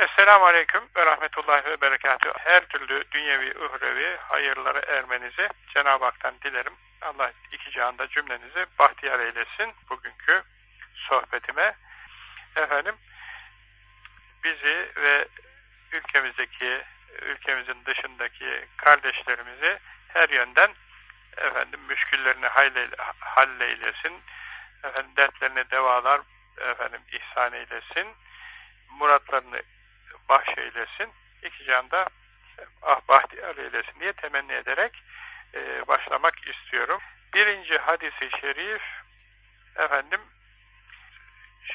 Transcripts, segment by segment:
Esselamu Aleyküm ve Rahmetullahi ve Berekatuhu. Her türlü dünyevi, uhrevi hayırları ermenizi Cenab-ı Hak'tan dilerim. Allah iki cihanda cümlenizi bahtiyar eylesin bugünkü sohbetime. Efendim, bizi ve ülkemizdeki, ülkemizin dışındaki kardeşlerimizi her yönden efendim müşküllerini halleylesin, efendim dertlerine devalar efendim ihsan eylesin, muratlarını bahşeylesin, iki canda ah bahtiyar eylesin diye temenni ederek e, başlamak istiyorum. Birinci hadisi şerif efendim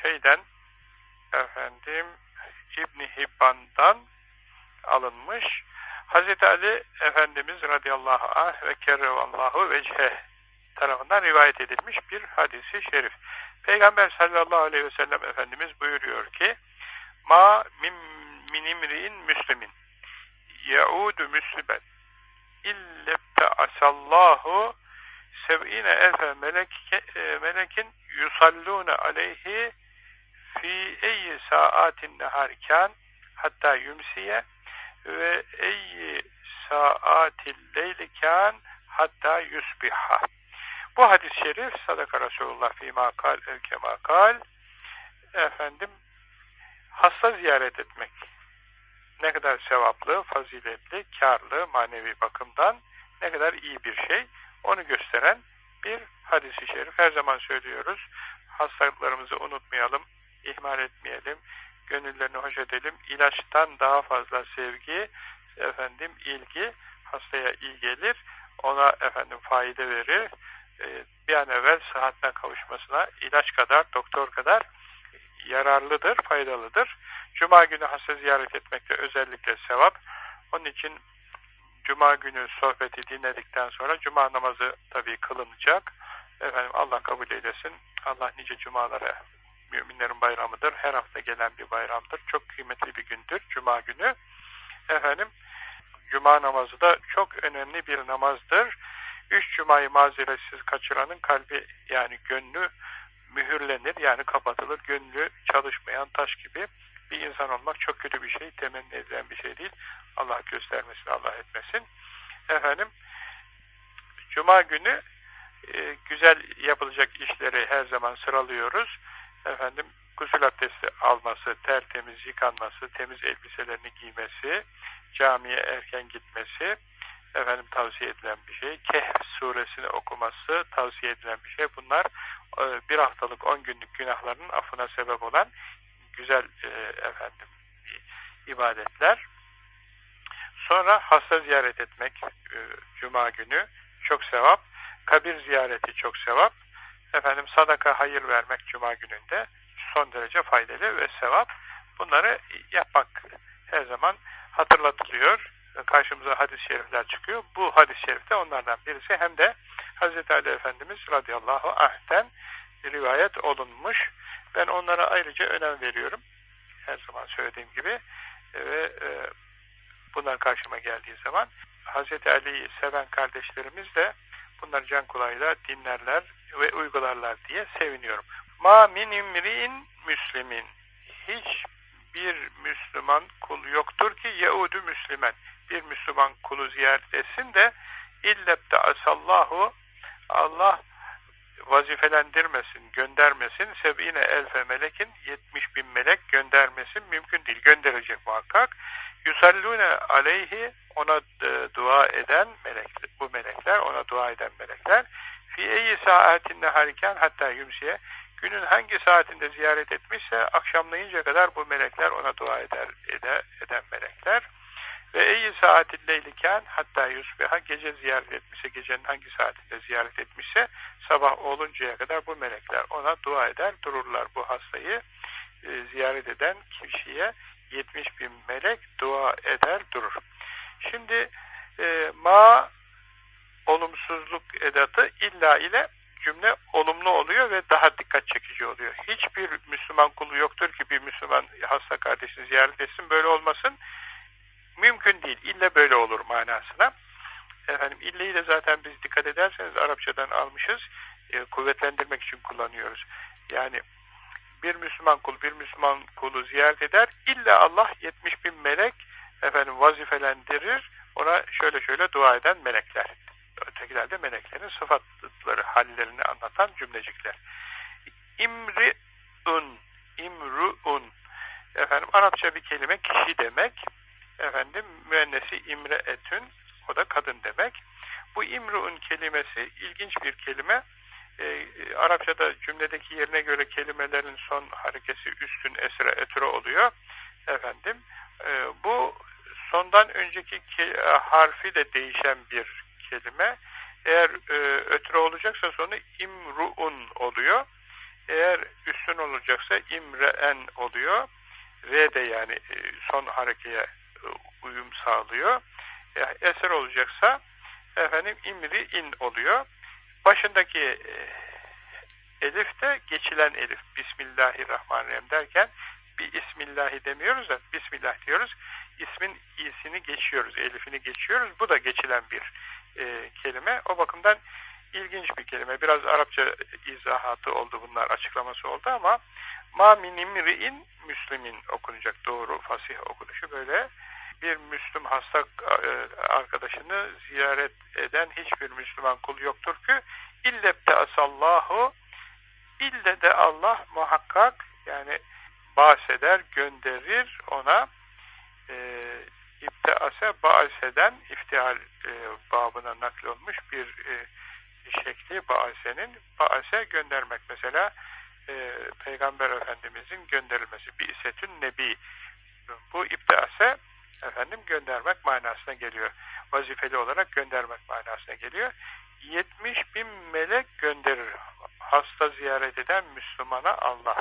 şeyden efendim İbn Hibban'dan alınmış. Hazreti Ali Efendimiz radıyallahu anh ve kerrevallahu vecheh tarafından rivayet edilmiş bir hadisi şerif. Peygamber sallallahu aleyhi ve sellem Efendimiz buyuruyor ki ma min minimri'in müslimin. Yaudu müslimen. İllebte asallahu sev'ine elfe meleke, e, melekin yusallune aleyhi fi eyyi saatin neharken hatta yumsiye ve eyyi saatil leyliken hatta yusbiha. Bu hadis-i şerif sadaka Resulullah fîmâ kal evkemâ kal efendim hasta ziyaret etmek ne kadar sevaplı, faziletli, karlı manevi bakımdan ne kadar iyi bir şey onu gösteren bir hadisi şerif. Her zaman söylüyoruz. Hastalıklarımızı unutmayalım, ihmal etmeyelim, gönüllerini hoş edelim. İlaçtan daha fazla sevgi, efendim ilgi hastaya iyi gelir. Ona efendim fayda verir. Ee, bir an evvel sıhhatine kavuşmasına ilaç kadar, doktor kadar yararlıdır, faydalıdır. Cuma günü hasta ziyaret etmekte özellikle sevap. Onun için Cuma günü sohbeti dinledikten sonra Cuma namazı tabii kılınacak. Efendim Allah kabul eylesin. Allah nice Cumalara müminlerin bayramıdır. Her hafta gelen bir bayramdır. Çok kıymetli bir gündür Cuma günü. Efendim Cuma namazı da çok önemli bir namazdır. Üç Cuma'yı mazeretsiz kaçıranın kalbi yani gönlü mühürlenir yani kapatılır. Gönlü çalışmayan taş gibi insan olmak çok kötü bir şey, temenni edilen bir şey değil. Allah göstermesin, Allah etmesin. Efendim, Cuma günü e, güzel yapılacak işleri her zaman sıralıyoruz. Efendim, gusül abdesti alması, tertemiz yıkanması, temiz elbiselerini giymesi, camiye erken gitmesi, efendim tavsiye edilen bir şey. Kehf suresini okuması tavsiye edilen bir şey. Bunlar e, bir haftalık, on günlük günahlarının affına sebep olan güzel e, efendim ibadetler. Sonra hasta ziyaret etmek e, cuma günü çok sevap. Kabir ziyareti çok sevap. Efendim sadaka hayır vermek cuma gününde son derece faydalı ve sevap. Bunları yapmak her zaman hatırlatılıyor. Karşımıza hadis-i şerifler çıkıyor. Bu hadis-i şerifte onlardan birisi hem de Hz. Ali Efendimiz radıyallahu anh'ten rivayet olunmuş. Ben onlara ayrıca önem veriyorum. Her zaman söylediğim gibi. E, ve e, bunlar karşıma geldiği zaman Hz. Ali'yi seven kardeşlerimiz de bunları can kulağıyla dinlerler ve uygularlar diye seviniyorum. Ma min imri'in müslimin. Hiç bir Müslüman kul yoktur ki Yahudu Müslüman. Bir Müslüman kulu ziyaret etsin de illebte asallahu Allah vazifelendirmesin, göndermesin. Sebine elfe melekin 70 bin melek göndermesin mümkün değil. Gönderecek muhakkak. Yusallune aleyhi ona e, dua eden melekler, bu melekler, ona dua eden melekler. Fi eyyi saatinde hariken hatta yümsiye günün hangi saatinde ziyaret etmişse akşamlayınca kadar bu melekler ona dua eder, eder eden melekler. Ve eyyi saatilleyliken hatta yusbiha gece ziyaret etmişse, gecenin hangi saatinde ziyaret etmişse sabah oluncaya kadar bu melekler ona dua eder, dururlar bu hastayı e, ziyaret eden kişiye 70 bin melek dua eder, durur. Şimdi e, ma olumsuzluk edatı illa ile cümle olumlu oluyor ve daha dikkat çekici oluyor. Hiçbir Müslüman kulu yoktur ki bir Müslüman hasta kardeşini ziyaret etsin, böyle olmasın mümkün değil. İlle böyle olur manasına. Efendim illeyi de zaten biz dikkat ederseniz Arapçadan almışız. E, kuvvetlendirmek için kullanıyoruz. Yani bir Müslüman kul bir Müslüman kulu ziyaret eder. İlla Allah 70 bin melek efendim vazifelendirir. Ona şöyle şöyle dua eden melekler. Ötekiler de meleklerin sıfatları, hallerini anlatan cümlecikler. İmri'un, imru'un. Efendim Arapça bir kelime kişi demek. Efendim müennesi imre'etün, o da kadın demek. Bu imru'un kelimesi ilginç bir kelime. E, Arapçada cümledeki yerine göre kelimelerin son harekesi üstün esre etüre oluyor. Efendim e, bu sondan önceki harfi de değişen bir kelime. Eğer e, ötürü olacaksa sonu imru'un oluyor. Eğer üstün olacaksa imre'en oluyor. V de yani e, son harekeye e, uyum sağlıyor. E, eser olacaksa efendim imri'in oluyor. Başındaki e, elif de geçilen elif. Bismillahirrahmanirrahim derken bir Bismillahi demiyoruz da Bismillah diyoruz. İsmin iyisini geçiyoruz, elifini geçiyoruz. Bu da geçilen bir e, kelime. O bakımdan ilginç bir kelime. Biraz Arapça izahatı oldu bunlar, açıklaması oldu ama ma minimri'in müslimin okunacak doğru fasih okunuşu böyle. Bir Müslüm hasta e, arkadaşını ziyaret eden hiçbir Müslüman kul yoktur ki illebte asallahu ille de Allah muhakkak yani bahseder, gönderir ona e, İbtiase baaseden iftihal e, babına nakl olmuş bir e, şekli baasenin baase göndermek mesela e, Peygamber Efendimizin gönderilmesi bir isetün nebi bu iptase efendim göndermek manasına geliyor. Vazifeli olarak göndermek manasına geliyor. 70 bin melek gönderir hasta ziyaret eden Müslümana Allah.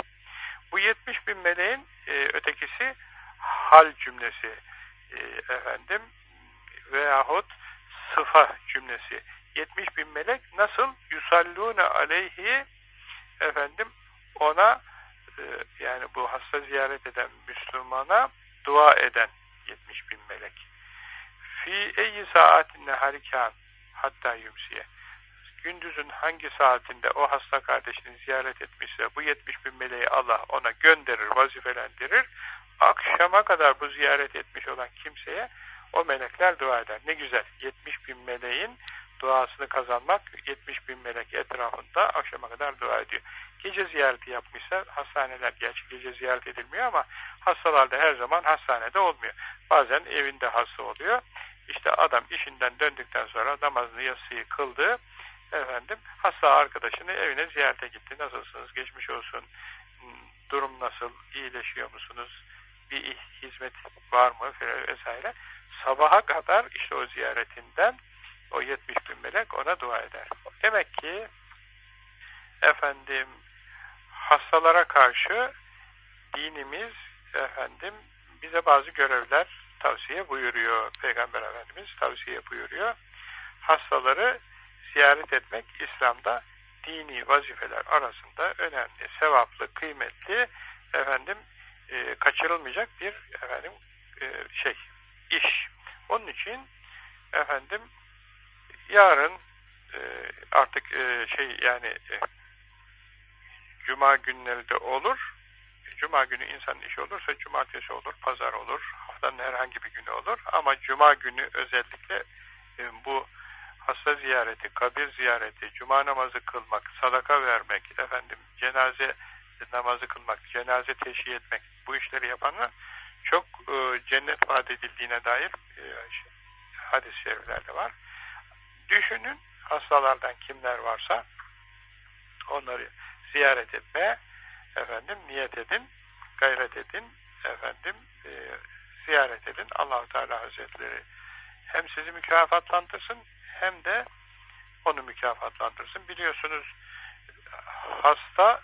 Bu 70 bin meleğin e, ötekisi hal cümlesi e, efendim veyahut sıfa cümlesi 70 bin melek nasıl yusallune aleyhi efendim ona e, yani bu hasta ziyaret eden Müslümana dua eden 70 bin melek fi eyyi saatinde harikan hatta yumsiye gündüzün hangi saatinde o hasta kardeşini ziyaret etmişse bu 70 bin meleği Allah ona gönderir, vazifelendirir. Akşama kadar bu ziyaret etmiş olan kimseye o melekler dua eder. Ne güzel. 70 bin meleğin duasını kazanmak 70 bin melek etrafında akşama kadar dua ediyor. Gece ziyareti yapmışsa hastaneler gerçi gece ziyaret edilmiyor ama hastalar da her zaman hastanede olmuyor. Bazen evinde hasta oluyor. İşte adam işinden döndükten sonra namazını yasıyı kıldı efendim hasta arkadaşını evine ziyarete gitti. Nasılsınız? Geçmiş olsun. Durum nasıl? İyileşiyor musunuz? Bir hizmet var mı? vesaire. Sabaha kadar işte o ziyaretinden o 70 bin melek ona dua eder. Demek ki efendim hastalara karşı dinimiz efendim bize bazı görevler tavsiye buyuruyor. Peygamber Efendimiz tavsiye buyuruyor. Hastaları ziyaret etmek İslam'da dini vazifeler arasında önemli, sevaplı, kıymetli, efendim e, kaçırılmayacak bir efendim e, şey, iş. Onun için efendim yarın e, artık e, şey yani e, cuma günleri de olur. Cuma günü insan işi olursa cumartesi olur, pazar olur, haftanın herhangi bir günü olur. Ama cuma günü özellikle e, bu hasta ziyareti, kabir ziyareti, cuma namazı kılmak, sadaka vermek, efendim cenaze namazı kılmak, cenaze teşhi etmek bu işleri yapanlar çok e, cennet vaat edildiğine dair e, şey, hadis-i şeriflerde var. Düşünün hastalardan kimler varsa onları ziyaret etmeye efendim niyet edin, gayret edin, efendim e, ziyaret edin. Allahu Teala Hazretleri hem sizi mükafatlandırsın hem de onu mükafatlandırsın. Biliyorsunuz hasta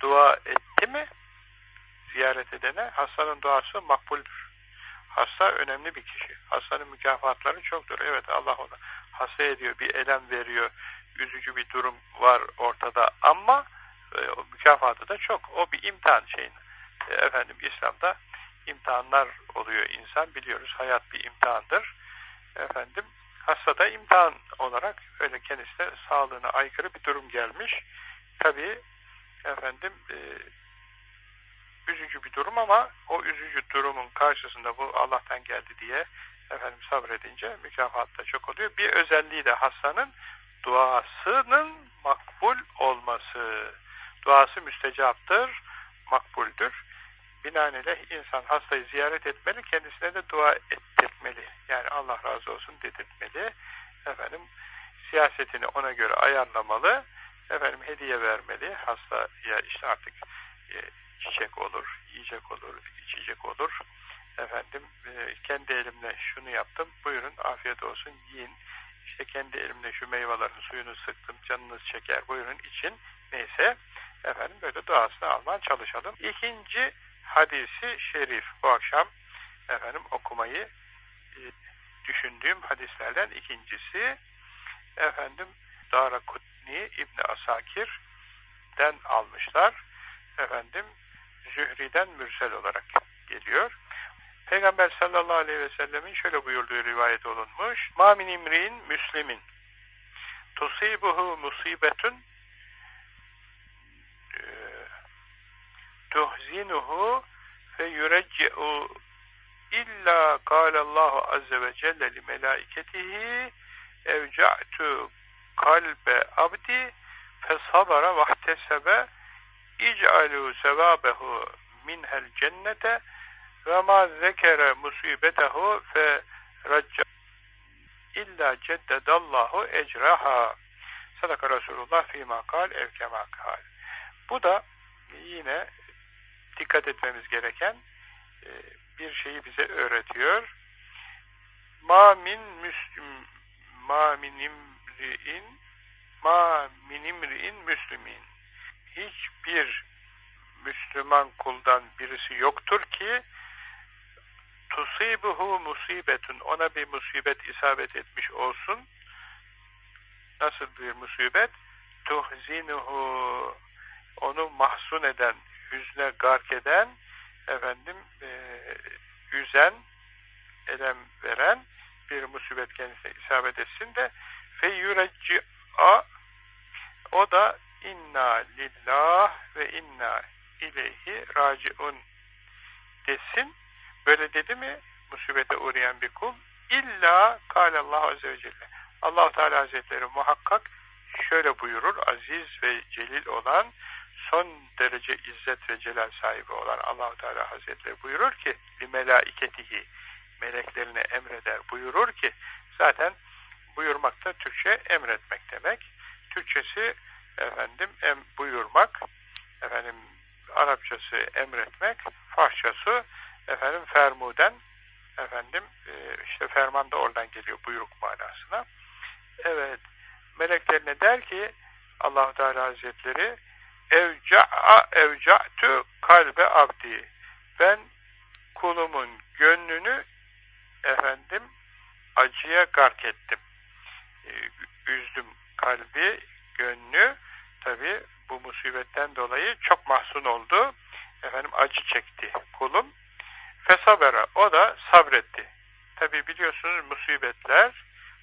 dua etti mi ziyaret edene hastanın duası makbuldür. Hasta önemli bir kişi. Hastanın mükafatları çoktur. Evet Allah ona hasta ediyor, bir elem veriyor, üzücü bir durum var ortada ama e, o mükafatı da çok. O bir imtihan şeyin. E, efendim İslam'da imtihanlar oluyor insan biliyoruz. Hayat bir imtihandır. Efendim Hastada imtihan olarak öyle kendisine sağlığına aykırı bir durum gelmiş. Tabi efendim e, üzücü bir durum ama o üzücü durumun karşısında bu Allah'tan geldi diye efendim sabredince mükafat da çok oluyor. Bir özelliği de hastanın duasının makbul olması. Duası müstecaptır, makbuldür. Binaenaleyh insan hastayı ziyaret etmeli, kendisine de dua ettirmeli. Yani Allah razı olsun dedirtmeli. Efendim, siyasetini ona göre ayarlamalı. Efendim, hediye vermeli. Hastaya işte artık e, çiçek olur, yiyecek olur, içecek olur. Efendim, e, kendi elimle şunu yaptım, buyurun afiyet olsun, yiyin. İşte kendi elimle şu meyvelerin suyunu sıktım, canınız çeker, buyurun için. Neyse, efendim böyle duasını almaya çalışalım. İkinci hadisi şerif bu akşam efendim okumayı e, düşündüğüm hadislerden ikincisi efendim Dara Kutni İbni Asakir'den almışlar. Efendim Zühri'den mürsel olarak geliyor. Peygamber sallallahu aleyhi ve sellemin şöyle buyurduğu rivayet olunmuş. Ma min imri'in müslimin tusibuhu musibetun tuhzinuhu fe yurecci'u illa kâlallahu azze ve celle li melâiketihi evca'tu kalbe abdi fesabara vahtesebe ic'alû sevâbehu minhel cennete ve ma zekere musibetehu fe racca illa ceddedallahu ecraha sadaka Resulullah fîmâ kal evkemâ kal bu da yine dikkat etmemiz gereken e, bir şeyi bize öğretiyor. Ma min müslüm ma min imri'in ma min imri'in müslümin. Hiçbir Müslüman kuldan birisi yoktur ki tusibuhu musibetun ona bir musibet isabet etmiş olsun. Nasıl bir musibet? Tuhzinuhu onu mahzun eden hüzne gark eden, efendim, e, üzen, elem veren bir musibet kendisine isabet etsin de feyyürecci'a o da inna lillah ve inna ileyhi raciun desin. Böyle dedi mi musibete uğrayan bir kul? İlla kâlallahu azze ve celle. allah Teala Hazretleri muhakkak şöyle buyurur, aziz ve celil olan son derece izzet ve celal sahibi olan allah Teala Hazretleri buyurur ki melaiketihi meleklerine emreder buyurur ki zaten buyurmak da Türkçe emretmek demek. Türkçesi efendim em, buyurmak efendim Arapçası emretmek, Farsçası efendim fermuden efendim e, işte ferman da oradan geliyor buyruk manasına. Evet meleklerine der ki allah Teala Hazretleri evca'a evca'tu kalbe abdi. Ben kulumun gönlünü efendim acıya gark ettim. Ee, üzdüm kalbi, gönlü. Tabi bu musibetten dolayı çok mahzun oldu. Efendim acı çekti kulum. Fesabera. O da sabretti. Tabi biliyorsunuz musibetler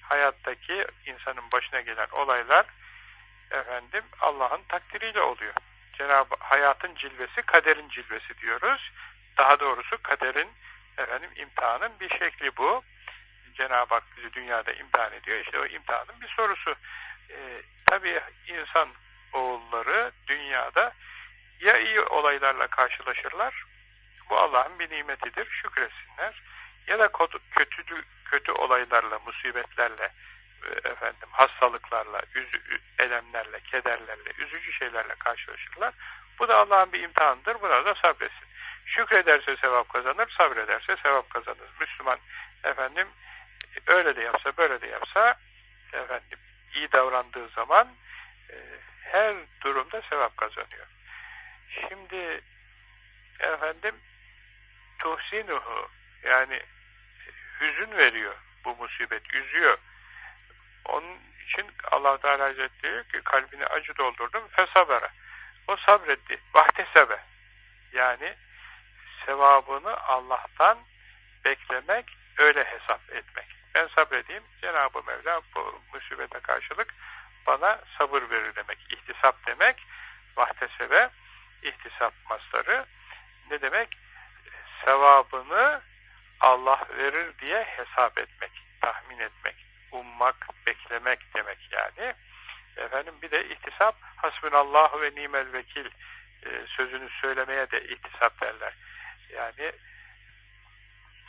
hayattaki insanın başına gelen olaylar efendim Allah'ın takdiriyle oluyor. Cenab-ı hayatın cilvesi kaderin cilvesi diyoruz. Daha doğrusu kaderin efendim imtihanın bir şekli bu. Cenab-ı Hak bizi dünyada imtihan ediyor. İşte o imtihanın bir sorusu. Ee, tabii insan oğulları dünyada ya iyi olaylarla karşılaşırlar, bu Allah'ın bir nimetidir, şükretsinler. Ya da kötü, kötü olaylarla, musibetlerle efendim hastalıklarla, üzü, elemlerle, kederlerle, üzücü şeylerle karşılaşırlar. Bu da Allah'ın bir imtihanıdır. Buna da sabretsin. Şükrederse sevap kazanır, sabrederse sevap kazanır. Müslüman efendim öyle de yapsa, böyle de yapsa efendim iyi davrandığı zaman e, her durumda sevap kazanıyor. Şimdi efendim tuhsinuhu yani hüzün veriyor bu musibet, üzüyor. Onun için allah Teala Hazretleri ki kalbini acı doldurdum fesabere. O sabretti. Vahtesebe. Yani sevabını Allah'tan beklemek, öyle hesap etmek. Ben sabredeyim, Cenab-ı Mevla bu musibete karşılık bana sabır verir demek. İhtisap demek, vahtesebe, ihtisap masları. ne demek? Sevabını Allah verir diye hesap etmek, tahmin etmek, ummak, beklemek demek yani. Efendim bir de ihtisap hasbunallahu ve nimel vekil e, sözünü söylemeye de ihtisap derler. Yani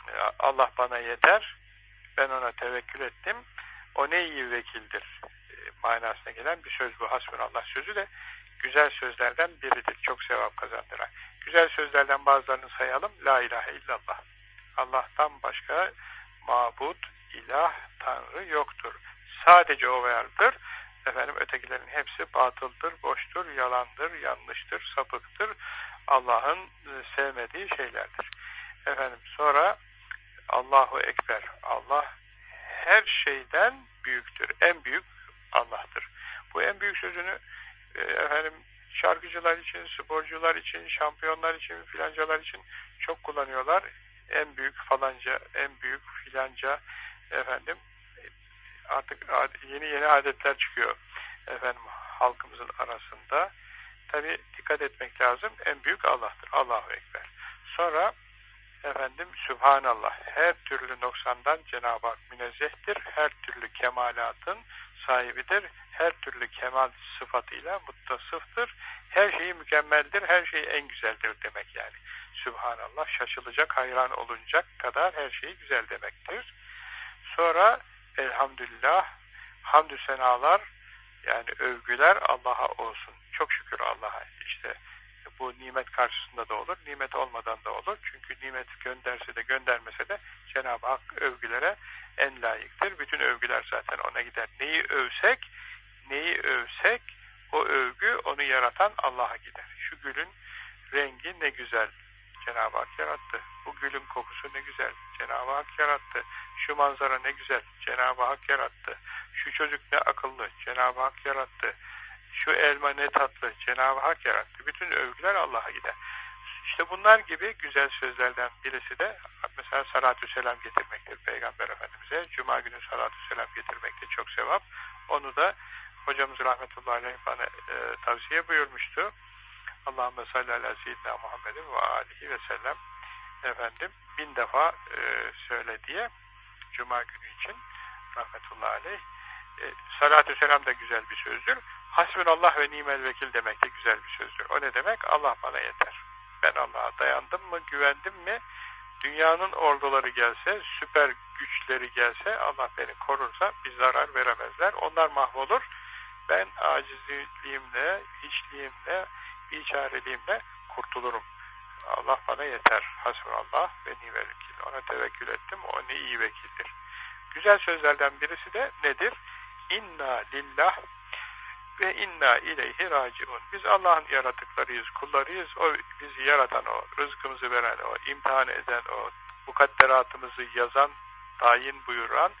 e, Allah bana yeter, ben ona tevekkül ettim, o ne iyi vekildir e, manasına gelen bir söz bu. Hasbunallah sözü de güzel sözlerden biridir. Çok sevap kazandıran. Güzel sözlerden bazılarını sayalım. La ilahe illallah. Allah'tan başka mabut, ilah, tanrı yoktur. Sadece o vardır. Efendim ötekilerin hepsi batıldır, boştur, yalandır, yanlıştır, sapıktır. Allah'ın e, sevmediği şeylerdir. Efendim sonra Allahu Ekber. Allah her şeyden büyüktür. En büyük Allah'tır. Bu en büyük sözünü e, efendim şarkıcılar için, sporcular için, şampiyonlar için, filancalar için çok kullanıyorlar. En büyük falanca, en büyük filanca efendim artık yeni yeni adetler çıkıyor efendim halkımızın arasında. Tabi dikkat etmek lazım. En büyük Allah'tır. Allahu Ekber. Sonra efendim Sübhanallah her türlü noksandan Cenab-ı Hak münezzehtir. Her türlü kemalatın sahibidir. Her türlü kemal sıfatıyla muttasıftır. Her şeyi mükemmeldir. Her şey en güzeldir demek yani. Sübhanallah şaşılacak, hayran olunacak kadar her şeyi güzel demektir. Sonra elhamdülillah hamdü senalar yani övgüler Allah'a olsun. Çok şükür Allah'a. İşte bu nimet karşısında da olur, nimet olmadan da olur. Çünkü nimet gönderse de göndermese de Cenab-ı Hak övgülere en layıktır. Bütün övgüler zaten ona gider. Neyi övsek, neyi övsek o övgü onu yaratan Allah'a gider. Şu gülün rengi ne güzel Cenab-ı Hak yarattı. Bu gülün kokusu ne güzel Cenab-ı Hak yarattı. Şu manzara ne güzel Cenab-ı Hak yarattı. Şu çocuk ne akıllı Cenab-ı Hak yarattı. Şu elma ne tatlı Cenab-ı Hak yarattı. Bütün övgüler Allah'a gider. İşte bunlar gibi güzel sözlerden birisi de mesela salatü selam getirmektir Peygamber Efendimiz'e. Cuma günü salatü selam getirmekte çok sevap. Onu da hocamız rahmetullahi aleyh bana e, tavsiye buyurmuştu. Allahümme salli ala seyyidina Muhammedin ve alihi ve sellem efendim bin defa e, söyle diye Cuma günü için rahmetullahi aleyh e, salatü selam da güzel bir sözdür. Hasbunallah ve nimel vekil demek de güzel bir sözdür. O ne demek? Allah bana yeter. Ben Allah'a dayandım mı, güvendim mi, dünyanın orduları gelse, süper güçleri gelse, Allah beni korursa bir zarar veremezler. Onlar mahvolur. Ben acizliğimle, hiçliğimle, biçareliğimle kurtulurum. Allah bana yeter. Hasbunallah ve nimel vekil. Ona tevekkül ettim. O ne iyi vekildir. Güzel sözlerden birisi de nedir? İnna lillah ve inna ileyhi raciun. Biz Allah'ın yaratıklarıyız, kullarıyız. O bizi yaratan o, rızkımızı veren o, imtihan eden o, mukadderatımızı yazan, tayin buyuran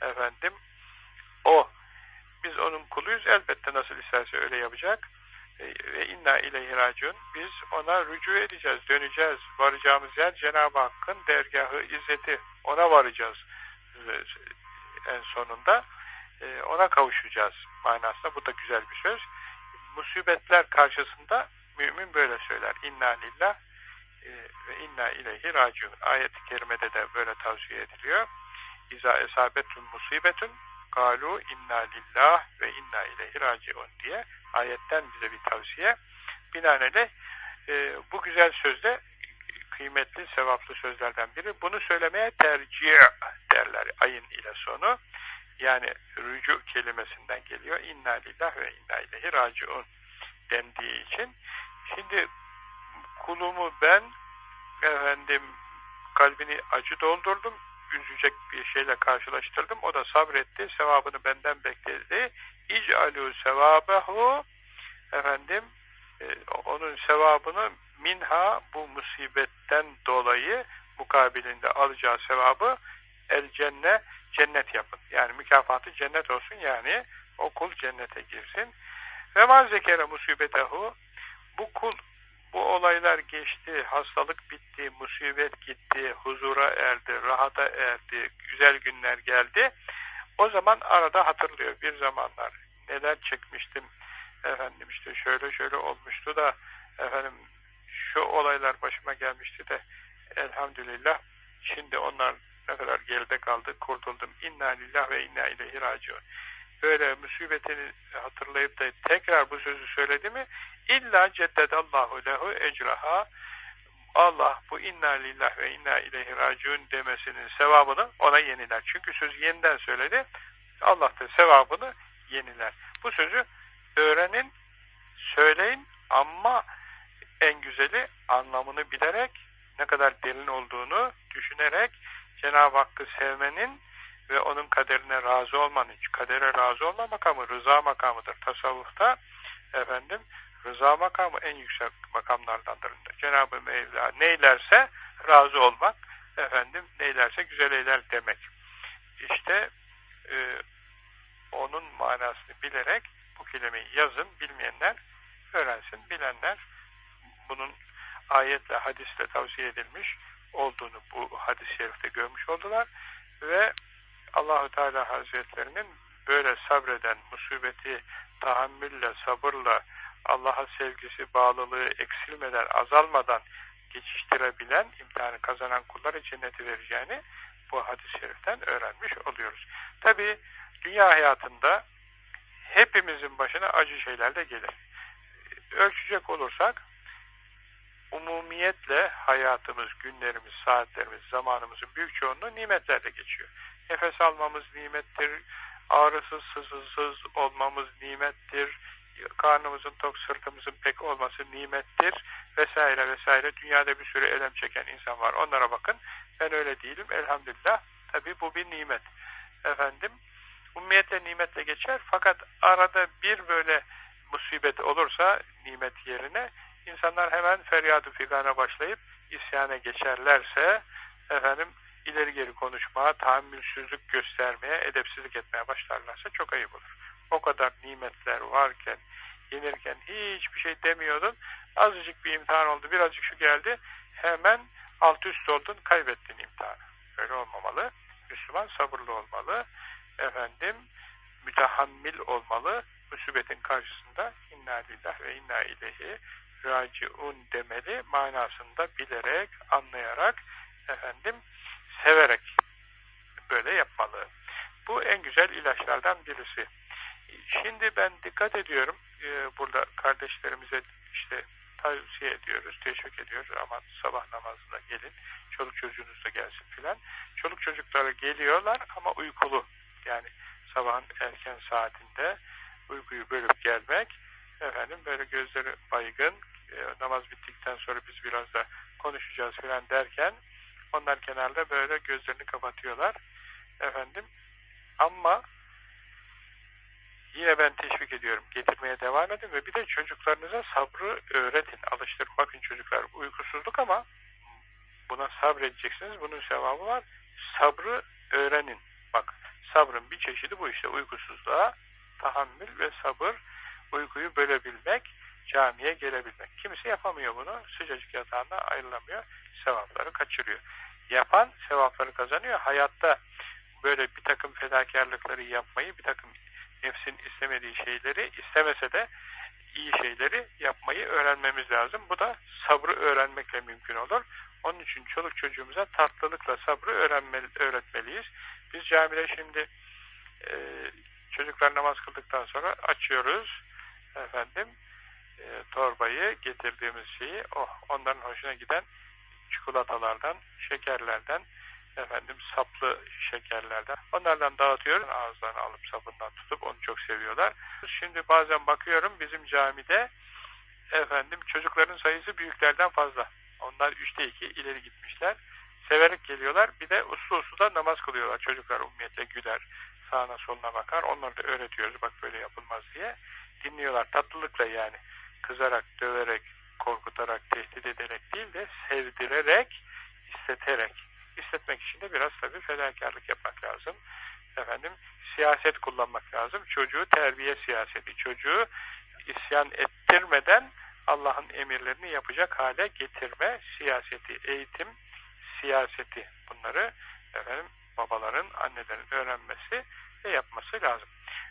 efendim o. Biz onun kuluyuz. Elbette nasıl isterse öyle yapacak. E, ve inna ileyhi raciun. Biz ona rücu edeceğiz, döneceğiz. Varacağımız yer Cenab-ı Hakk'ın dergahı, izzeti. Ona varacağız en sonunda. E, ona kavuşacağız manasında. Bu da güzel bir söz. Musibetler karşısında mümin böyle söyler. İnna lillah e, ve inna ileyhi raciun. Ayet-i kerimede de böyle tavsiye ediliyor. İza esabetun musibetun galu inna lillah ve inna ileyhi raciun diye ayetten bize bir tavsiye. Binaenaleyh e, bu güzel sözde kıymetli, sevaplı sözlerden biri. Bunu söylemeye tercih derler ayın ile sonu. Yani rücu kelimesinden geliyor. İnna lillah ve inna ileyhi raciun dendiği için. Şimdi kulumu ben efendim kalbini acı doldurdum. Üzecek bir şeyle karşılaştırdım. O da sabretti. Sevabını benden bekledi. İc'alû sevabehu efendim e, onun sevabını minha bu musibetten dolayı mukabilinde alacağı sevabı el cenne cennet yapın. Yani mükafatı cennet olsun yani o kul cennete girsin. Ve ma zekere musibetehu bu kul bu olaylar geçti, hastalık bitti, musibet gitti, huzura erdi, rahata erdi, güzel günler geldi. O zaman arada hatırlıyor bir zamanlar neler çekmiştim, efendim işte şöyle şöyle olmuştu da efendim şu olaylar başıma gelmişti de elhamdülillah şimdi onlar ne kadar geride kaldı, kurtuldum. İnna lillah ve inna ileyhi raciun. Böyle musibetini hatırlayıp da tekrar bu sözü söyledi mi illa ceddedallahu lehu ecraha Allah bu inna lillah ve inna ileyhi raciun demesinin sevabını ona yeniler. Çünkü sözü yeniden söyledi. Allah da sevabını yeniler. Bu sözü öğrenin, söyleyin ama en güzeli anlamını bilerek ne kadar derin olduğunu düşünerek Cenab-ı Hakk'ı sevmenin ve onun kaderine razı olmanın, kadere razı olma makamı rıza makamıdır. Tasavvufta efendim rıza makamı en yüksek makamlardandır. Cenab-ı Mevla neylerse razı olmak, efendim neylerse güzel eyler demek. İşte e, onun manasını bilerek bu kelimeyi yazın, bilmeyenler öğrensin, bilenler bunun ayetle, hadisle tavsiye edilmiş olduğunu bu hadis-i şerifte görmüş oldular ve Allahu Teala Hazretlerinin böyle sabreden, musibeti tahammülle, sabırla, Allah'a sevgisi, bağlılığı eksilmeden, azalmadan geçiştirebilen, imtihanı kazanan kulları cenneti vereceğini bu hadis-i şeriften öğrenmiş oluyoruz. Tabi dünya hayatında hepimizin başına acı şeyler de gelir. Ölçecek olursak umumiyetle hayatımız, günlerimiz, saatlerimiz, zamanımızın büyük çoğunluğu nimetlerle geçiyor. Nefes almamız nimettir, ağrısız, sızısız olmamız nimettir, karnımızın tok, sırtımızın pek olması nimettir vesaire vesaire. Dünyada bir sürü elem çeken insan var. Onlara bakın. Ben öyle değilim. Elhamdülillah. Tabi bu bir nimet. Efendim, ummiyetle nimetle geçer. Fakat arada bir böyle musibet olursa nimet yerine insanlar hemen feryadı figana başlayıp isyana geçerlerse efendim ileri geri konuşmaya, tahammülsüzlük göstermeye, edepsizlik etmeye başlarlarsa çok ayıp olur. O kadar nimetler varken, yenirken hiçbir şey demiyordun. Azıcık bir imtihan oldu, birazcık şu geldi. Hemen alt üst oldun, kaybettin imtihanı. Öyle olmamalı. Müslüman sabırlı olmalı. Efendim, mütehammil olmalı. Musibetin karşısında inna lillah ve inna ileyhi raciun demeli. Manasında bilerek, anlayarak, efendim, severek böyle yapmalı. Bu en güzel ilaçlardan birisi. Şimdi ben dikkat ediyorum, e, burada kardeşlerimize işte tavsiye ediyoruz, teşvik ediyoruz ama sabah namazına gelin, çoluk çocuğunuz da gelsin filan. Çoluk çocukları geliyorlar ama uykulu. Yani sabahın erken saatinde uykuyu bölüp gelmek, efendim böyle gözleri baygın, e, namaz bittikten sonra biz biraz da konuşacağız filan derken, onlar kenarda böyle gözlerini kapatıyorlar. Efendim, ama Yine ben teşvik ediyorum. Getirmeye devam edin ve bir de çocuklarınıza sabrı öğretin, alıştırın. Bakın çocuklar uykusuzluk ama buna sabredeceksiniz. Bunun sevabı var. Sabrı öğrenin. Bak sabrın bir çeşidi bu işte. Uykusuzluğa tahammül ve sabır, uykuyu bölebilmek, camiye gelebilmek. Kimisi yapamıyor bunu. Sıcacık yatağında ayrılamıyor. Sevapları kaçırıyor. Yapan sevapları kazanıyor. Hayatta böyle bir takım fedakarlıkları yapmayı, bir takım nefsin istemediği şeyleri istemese de iyi şeyleri yapmayı öğrenmemiz lazım. Bu da sabrı öğrenmekle mümkün olur. Onun için çoluk çocuğumuza tatlılıkla sabrı öğrenmeli, öğretmeliyiz. Biz camide şimdi e, çocuklar namaz kıldıktan sonra açıyoruz efendim e, torbayı getirdiğimiz şeyi oh, onların hoşuna giden çikolatalardan, şekerlerden efendim saplı şekerlerden. Onlardan dağıtıyorum. Ağızlarını alıp sabundan tutup onu çok seviyorlar. Şimdi bazen bakıyorum bizim camide efendim çocukların sayısı büyüklerden fazla. Onlar üçte iki ileri gitmişler. Severek geliyorlar. Bir de uslu uslu da namaz kılıyorlar. Çocuklar ummiyetle güler. Sağına soluna bakar. Onları da öğretiyoruz. Bak böyle yapılmaz diye. Dinliyorlar. Tatlılıkla yani. Kızarak, döverek, korkutarak, tehdit ederek değil de sevdirerek, isteterek hissetmek için de biraz tabii fedakarlık yapmak lazım. Efendim siyaset kullanmak lazım. Çocuğu terbiye siyaseti. Çocuğu isyan ettirmeden Allah'ın emirlerini yapacak hale getirme siyaseti, eğitim siyaseti bunları efendim babaların, annelerin öğrenmesi ve yapması lazım.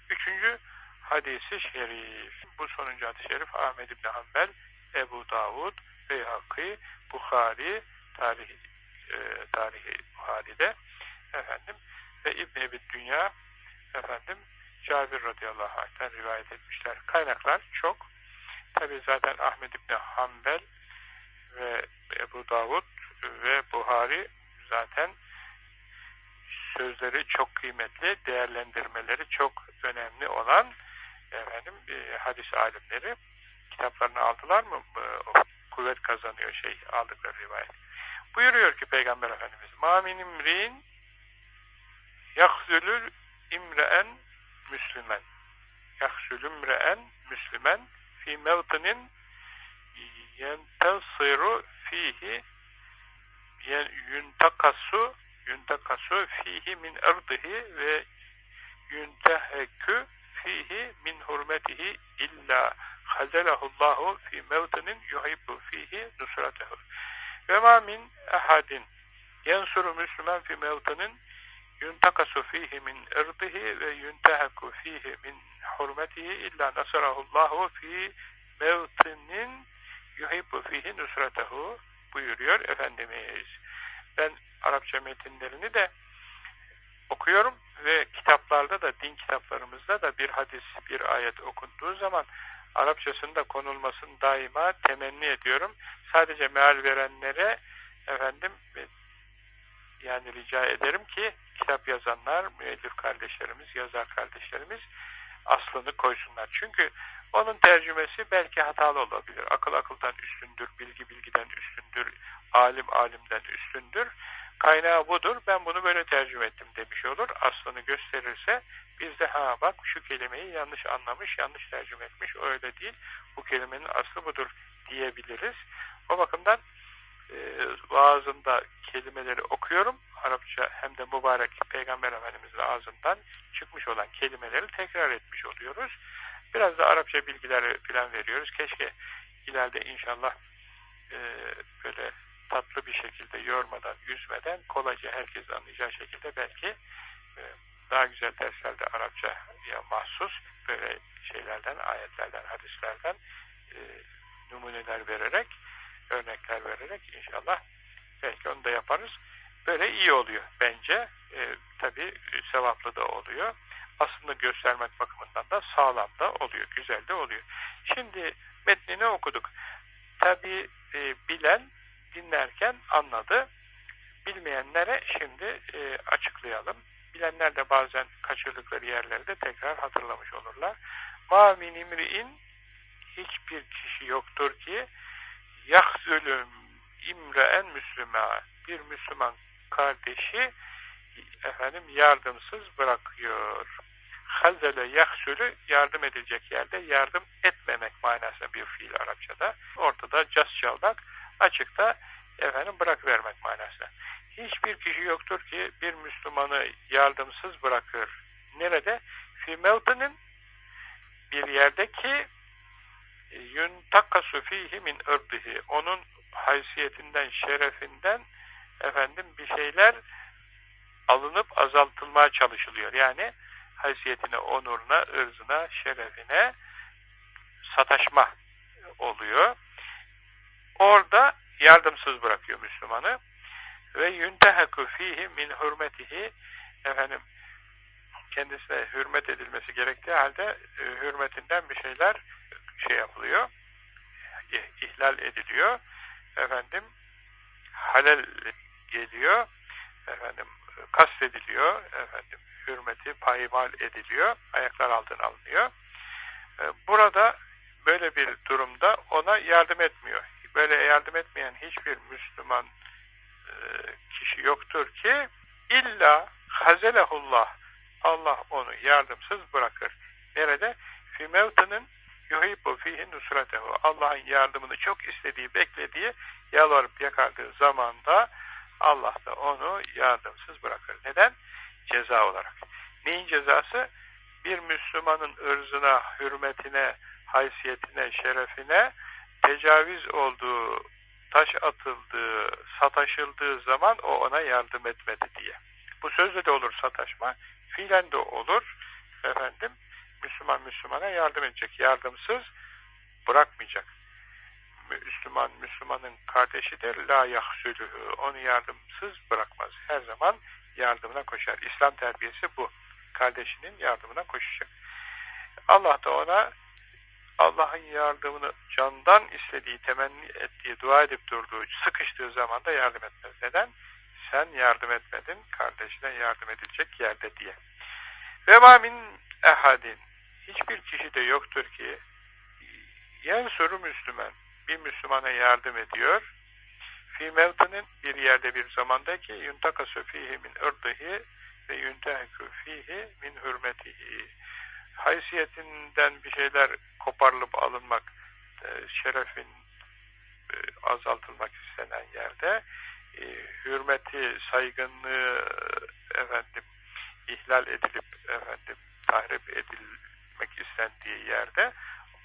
Üçüncü hadisi şerif. Bu sonuncu hadis-i şerif Ahmed İbni Hanbel, Ebu Davud Beyhakî, Bukhari, tarihi, e, tarihi Buhari'de efendim ve İbn Ebi Dünya efendim Cabir radıyallahu anh'ten rivayet etmişler. Kaynaklar çok. Tabi zaten Ahmed İbni Hanbel ve Ebu Davud ve Buhari zaten sözleri çok kıymetli, değerlendirmeleri çok önemli olan efendim e, hadis alimleri kitaplarını aldılar mı e, kuvvet kazanıyor şey aldıkları rivayet. Buyuruyor ki Peygamber Efendimiz ma min imri'in yakzülül imre'en müslümen yakzülül imre'en müslümen fi mevtinin yentasiru fihi yuntakasu yuntakasu fihi min erdihi ve yuntehekü fihi min hurmetihi illa hazelahullahu fi mevtinin yuhibbu fihi nusratehu ve ma min ahadin yansuru müslüman fi mevtinin yuntakasu fihi min erdihi ve yuntehaku fihi min hurmetihi illa nasarahullahu fi mevtinin yuhibbu fihi nusratehu buyuruyor Efendimiz. Ben Arapça metinlerini de okuyorum ve kitaplarda da din kitaplarımızda da bir hadis, bir ayet okunduğu zaman Arapçasında konulmasını daima temenni ediyorum. Sadece meal verenlere efendim yani rica ederim ki kitap yazanlar, müellif kardeşlerimiz, yazar kardeşlerimiz aslını koysunlar. Çünkü onun tercümesi belki hatalı olabilir. Akıl akıldan üstündür, bilgi bilgiden üstündür, alim alimden üstündür. Kaynağı budur, ben bunu böyle tercüme ettim demiş olur. Aslını gösterirse biz de ha bak şu kelimeyi yanlış anlamış, yanlış tercüme etmiş, öyle değil. Bu kelimenin aslı budur diyebiliriz. O bakımdan e, vaazında kelimeleri okuyorum. Arapça hem de mübarek Peygamber Efendimiz'in ağzından çıkmış olan kelimeleri tekrar etmiş oluyoruz. Biraz da Arapça bilgileri falan veriyoruz. Keşke ileride inşallah e, böyle tatlı bir şekilde yormadan, yüzmeden kolayca herkes anlayacağı şekilde belki e, daha güzel derslerde Arapçaya mahsus böyle şeylerden, ayetlerden, hadislerden e, numuneler vererek, örnekler vererek inşallah belki onu da yaparız. Böyle iyi oluyor bence. E, tabii sevaplı da oluyor. Aslında göstermek bakımından da sağlam da oluyor, güzel de oluyor. Şimdi metnini okuduk. Tabi e, bilen dinlerken anladı. Bilmeyenlere şimdi e, açıklayalım. Bilenler de bazen kaçırdıkları yerlerde tekrar hatırlamış olurlar. Ma min imri'in hiçbir kişi yoktur ki yahzülüm imre'en müslüma bir Müslüman kardeşi efendim yardımsız bırakıyor. Hazele yahsülü yardım edilecek yerde yardım etmemek manasında bir fiil Arapçada. Ortada cas çalmak, açıkta efendim bırakıvermek manasında. Hiçbir kişi yoktur ki bir Müslümanı yardımsız bırakır. Nerede? Fi mevtinin bir yerdeki yuntakasu fihi min ördihi. Onun haysiyetinden, şerefinden efendim bir şeyler alınıp azaltılmaya çalışılıyor. Yani haysiyetine, onuruna, ırzına, şerefine sataşma oluyor. Orada yardımsız bırakıyor Müslümanı. Ve yüntehaku fihi min hürmetihi. Efendim kendisine hürmet edilmesi gerektiği halde e, hürmetinden bir şeyler şey yapılıyor ihlal ediliyor. Efendim halel geliyor efendim kastediliyor efendim hürmeti paymal ediliyor ayaklar altına alınıyor. E, burada böyle bir durumda ona yardım etmiyor. Böyle yardım etmeyen hiçbir Müslüman kişi yoktur ki illa hazelehullah Allah onu yardımsız bırakır. Nerede? Fi mevtinin yuhibbu fihi nusratehu. Allah'ın yardımını çok istediği, beklediği, yalvarıp yakardığı zamanda Allah da onu yardımsız bırakır. Neden? Ceza olarak. Neyin cezası? Bir Müslümanın ırzına, hürmetine, haysiyetine, şerefine tecavüz olduğu, taş atıldığı, sataşıldığı zaman o ona yardım etmedi diye. Bu sözle de olur sataşma, fiilen de olur. Efendim, Müslüman Müslümana yardım edecek. Yardımsız bırakmayacak. Müslüman, Müslümanın kardeşidir. La yahsülühü. Onu yardımsız bırakmaz. Her zaman yardımına koşar. İslam terbiyesi bu. Kardeşinin yardımına koşacak. Allah da ona Allah'ın yardımını candan istediği, temenni ettiği, dua edip durduğu, sıkıştığı zaman da yardım etmez. Neden? Sen yardım etmedin, kardeşine yardım edilecek yerde diye. Ve ma min ehadin. Hiçbir kişi de yoktur ki yen soru Müslüman. Bir Müslümana yardım ediyor. Fi mevtinin bir yerde bir zamandaki yuntakasu fihi min ırdıhi ve yunteheku fihi min hürmetihi. Haysiyetinden bir şeyler koparılıp alınmak, e, şerefin e, azaltılmak istenen yerde e, hürmeti, saygınlığı efendim ihlal edilip efendim tahrip edilmek istendiği yerde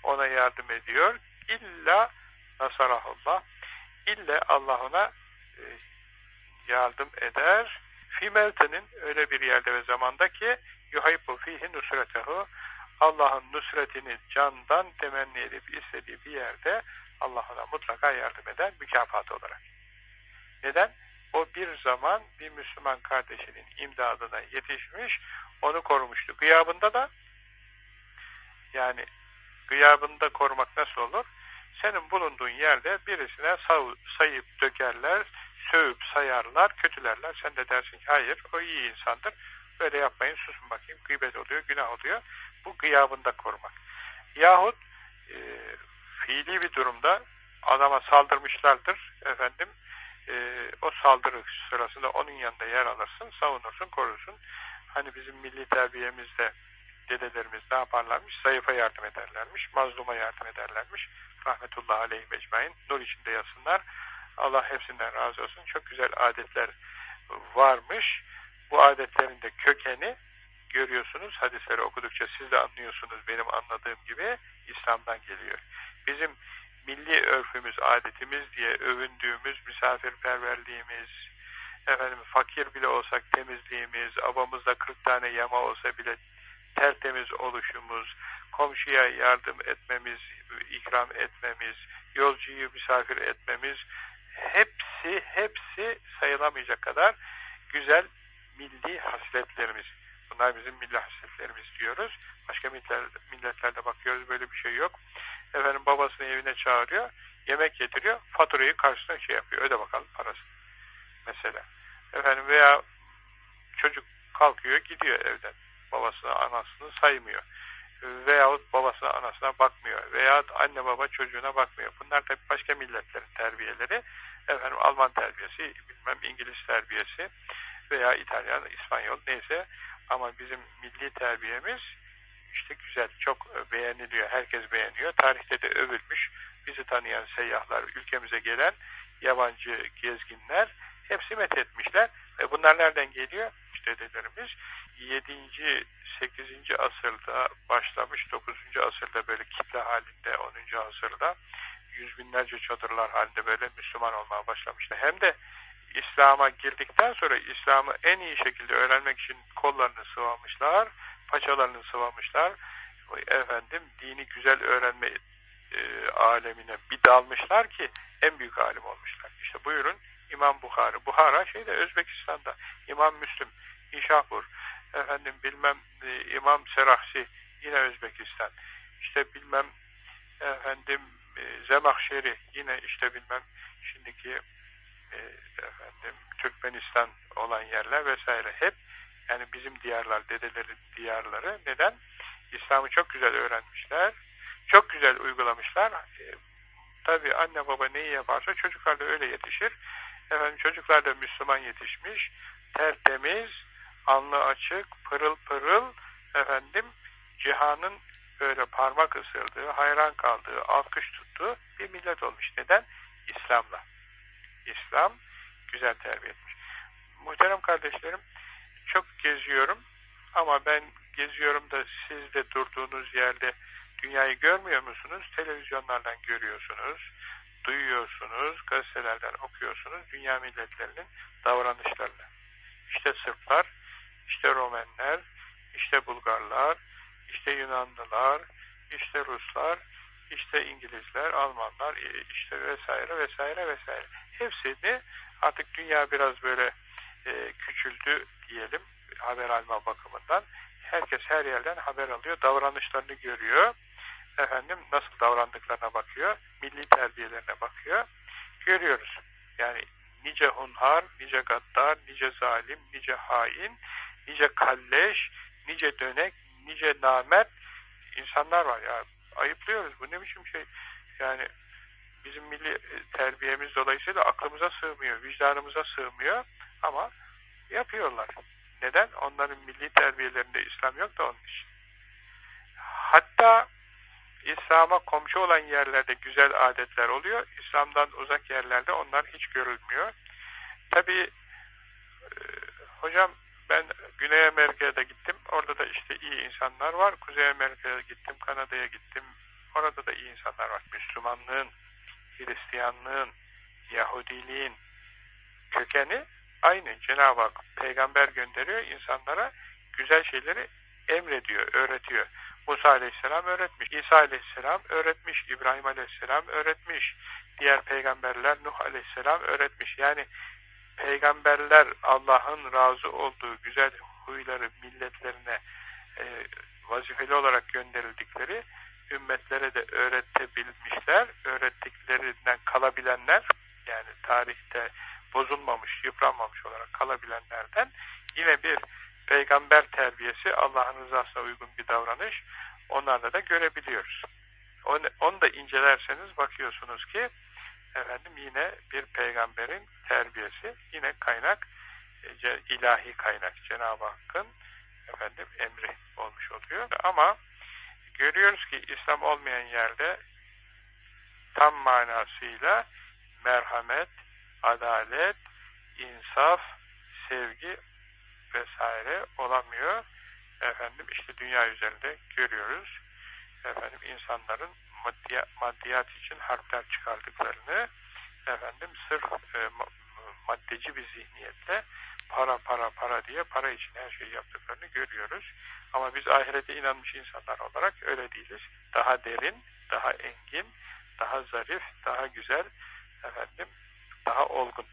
ona yardım ediyor. İlla nasarahullah ille Allah ona yardım eder. Fimeltenin öyle bir yerde ve zamanda ki yuhaybu fihi nusretehu Allah'ın nusretini candan temenni edip istediği bir yerde Allah ona mutlaka yardım eder mükafat olarak. Neden? O bir zaman bir Müslüman kardeşinin imdadına yetişmiş, onu korumuştu. Gıyabında da yani gıyabında korumak nasıl olur? Senin bulunduğun yerde birisine sayıp dökerler, sövüp sayarlar, kötülerler. Sen de dersin ki hayır o iyi insandır. Böyle yapmayın susun bakayım gıybet oluyor, günah oluyor. Bu gıyabında korumak. Yahut e, fiili bir durumda adama saldırmışlardır efendim e, o saldırı sırasında onun yanında yer alırsın, savunursun, korursun. Hani bizim milli terbiyemizde dedelerimiz ne yaparlarmış? Zayıfa yardım ederlermiş, mazluma yardım ederlermiş. Rahmetullahi aleyhi mecmain. Nur içinde yatsınlar. Allah hepsinden razı olsun. Çok güzel adetler varmış. Bu adetlerin de kökeni görüyorsunuz. Hadisleri okudukça siz de anlıyorsunuz benim anladığım gibi İslam'dan geliyor. Bizim milli örfümüz, adetimiz diye övündüğümüz misafirperverliğimiz, efendim fakir bile olsak temizliğimiz, abamızda 40 tane yama olsa bile tertemiz oluşumuz, komşuya yardım etmemiz, ikram etmemiz, yolcuyu misafir etmemiz, hepsi, hepsi sayılamayacak kadar güzel milli hasletlerimiz. Bunlar bizim milli hasletlerimiz diyoruz. Başka milletler, milletlerde bakıyoruz böyle bir şey yok. Efendim babasını evine çağırıyor, yemek getiriyor, faturayı karşısına şey yapıyor, öde bakalım parasını. Mesela. Efendim veya çocuk kalkıyor, gidiyor evden. Babasını, anasını saymıyor. Veyahut babasına, anasına bakmıyor. Veyahut anne baba çocuğuna bakmıyor. Bunlar tabi başka milletlerin terbiyeleri. Efendim Alman terbiyesi, bilmem İngiliz terbiyesi veya İtalyan, İspanyol neyse ama bizim milli terbiyemiz işte güzel, çok beğeniliyor, herkes beğeniyor. Tarihte de övülmüş, bizi tanıyan seyyahlar, ülkemize gelen yabancı gezginler hepsi methetmişler. Ve bunlar nereden geliyor? İşte dedelerimiz 7. 8. asırda başlamış, 9. asırda böyle kitle halinde, 10. asırda yüz binlerce çadırlar halinde böyle Müslüman olmaya başlamışlar. Hem de İslam'a girdikten sonra İslam'ı en iyi şekilde öğrenmek için kollarını sıvamışlar, paçalarını sıvamışlar. Efendim dini güzel öğrenme e, alemine bir dalmışlar ki en büyük alim olmuşlar. İşte buyurun İmam Bukhari. Buhara şeyde Özbekistan'da. İmam Müslüm, İşahbur, efendim bilmem e, İmam Serahsi yine Özbekistan. İşte bilmem efendim e, Zemahşeri yine işte bilmem şimdiki e, efendim Türkmenistan olan yerler vesaire hep yani bizim diyarlar, dedelerin diyarları neden? İslam'ı çok güzel öğrenmişler, çok güzel uygulamışlar. E, Tabi anne baba neyi yaparsa çocuklar da öyle yetişir. Efendim çocuklar da Müslüman yetişmiş, tertemiz, anlı açık, pırıl pırıl efendim cihanın böyle parmak ısırdığı, hayran kaldığı, alkış tuttuğu bir millet olmuş. Neden? İslam'la. İslam güzel terbiye etmiş. Muhterem kardeşlerim, çok geziyorum ama ben geziyorum da siz de durduğunuz yerde dünyayı görmüyor musunuz? Televizyonlardan görüyorsunuz, duyuyorsunuz, gazetelerden okuyorsunuz dünya milletlerinin davranışlarını. İşte Sırplar, işte Romenler, işte Bulgarlar, işte Yunanlılar, işte Ruslar, işte İngilizler, Almanlar, işte vesaire vesaire vesaire. Hepsini artık dünya biraz böyle e, küçüldü diyelim haber alma bakımından. Herkes her yerden haber alıyor, davranışlarını görüyor. Efendim nasıl davrandıklarına bakıyor, milli terbiyelerine bakıyor. Görüyoruz. Yani nice hunhar, nice gaddar, nice zalim, nice hain, nice kalleş, nice dönek, nice namert insanlar var ya. Ayıplıyoruz. Bu ne biçim şey? Yani bizim milli terbiyemiz dolayısıyla aklımıza sığmıyor, vicdanımıza sığmıyor ama yapıyorlar. Neden? Onların milli terbiyelerinde İslam yok da onun için. Hatta İslam'a komşu olan yerlerde güzel adetler oluyor. İslam'dan uzak yerlerde onlar hiç görülmüyor. Tabi e, hocam ben Güney Amerika'da gittim. Orada da işte iyi insanlar var. Kuzey Amerika'ya gittim. Kanada'ya gittim. Orada da iyi insanlar var. Müslümanlığın, Hristiyanlığın, Yahudiliğin kökeni aynı. Cenab-ı Hak peygamber gönderiyor insanlara güzel şeyleri emrediyor, öğretiyor. Musa aleyhisselam öğretmiş, İsa aleyhisselam öğretmiş, İbrahim aleyhisselam öğretmiş, diğer peygamberler Nuh aleyhisselam öğretmiş. Yani peygamberler Allah'ın razı olduğu güzel huyları milletlerine e, vazifeli olarak gönderildikleri ümmetlere de öğretebilmişler. Öğrettiklerinden kalabilenler yani tarihte bozulmamış, yıpranmamış olarak kalabilenlerden yine bir peygamber terbiyesi Allah'ın rızasına uygun bir davranış onlarda da görebiliyoruz. Onu, onu da incelerseniz bakıyorsunuz ki efendim yine bir peygamberin terbiyesi yine kaynak e, ilahi kaynak Cenab-ı Hakk'ın efendim emri olmuş oluyor. Ama görüyoruz ki İslam olmayan yerde tam manasıyla merhamet, adalet, insaf, sevgi vesaire olamıyor. Efendim işte dünya üzerinde görüyoruz. Efendim insanların maddiyat, maddiyat için harpler çıkardıklarını efendim sırf e, maddeci bir zihniyetle para para para diye para için her şeyi yaptıklarını görüyoruz. Ama biz ahirete inanmış insanlar olarak öyle değiliz. Daha derin, daha engin, daha zarif, daha güzel, efendim, daha olgun.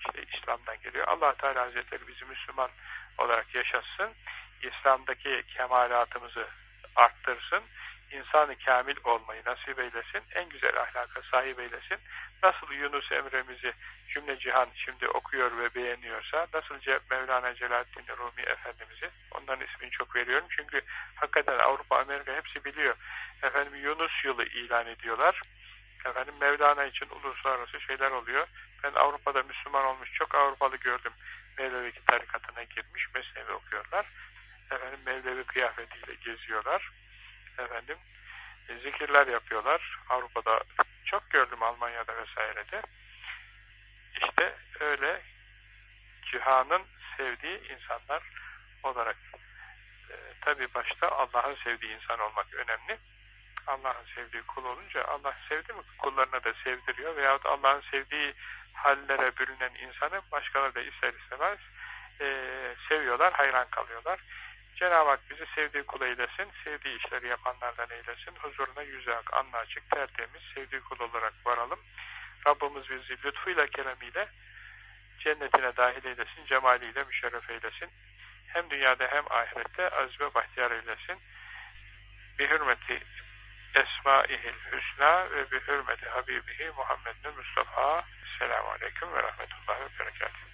İşte İslam'dan geliyor. allah Teala Hazretleri bizi Müslüman olarak yaşasın. İslam'daki kemalatımızı arttırsın insanı kamil olmayı nasip eylesin, en güzel ahlaka sahip eylesin. Nasıl Yunus Emre'mizi cümle cihan şimdi okuyor ve beğeniyorsa, nasıl Mevlana Celaleddin Rumi Efendimiz'i, onların ismini çok veriyorum çünkü hakikaten Avrupa, Amerika hepsi biliyor. Efendim Yunus yılı ilan ediyorlar. Efendim Mevlana için uluslararası şeyler oluyor. Ben Avrupa'da Müslüman olmuş çok Avrupalı gördüm. Mevlevi tarikatına girmiş, mesnevi okuyorlar. Efendim Mevlevi kıyafetiyle geziyorlar efendim e, zikirler yapıyorlar. Avrupa'da çok gördüm Almanya'da vesairede. İşte öyle cihanın sevdiği insanlar olarak e, tabi başta Allah'ın sevdiği insan olmak önemli. Allah'ın sevdiği kul olunca Allah sevdi mi kullarına da sevdiriyor veyahut Allah'ın sevdiği hallere bürünen insanı başkaları da ister istemez e, seviyorlar, hayran kalıyorlar. Cenab-ı Hak bizi sevdiği kul eylesin, sevdiği işleri yapanlardan eylesin, huzuruna yüzü ak, anla açık, tertemiz, sevdiği kul olarak varalım. Rabbimiz bizi lütfuyla, keremiyle cennetine dahil eylesin, cemaliyle müşerref eylesin. Hem dünyada hem ahirette aziz ve bahtiyar eylesin. Bi hürmeti esmaihil hüsna ve bi hürmeti habibihi Muhammedin Mustafa. Selamun Aleyküm ve Rahmetullahi ve Berekatuhu.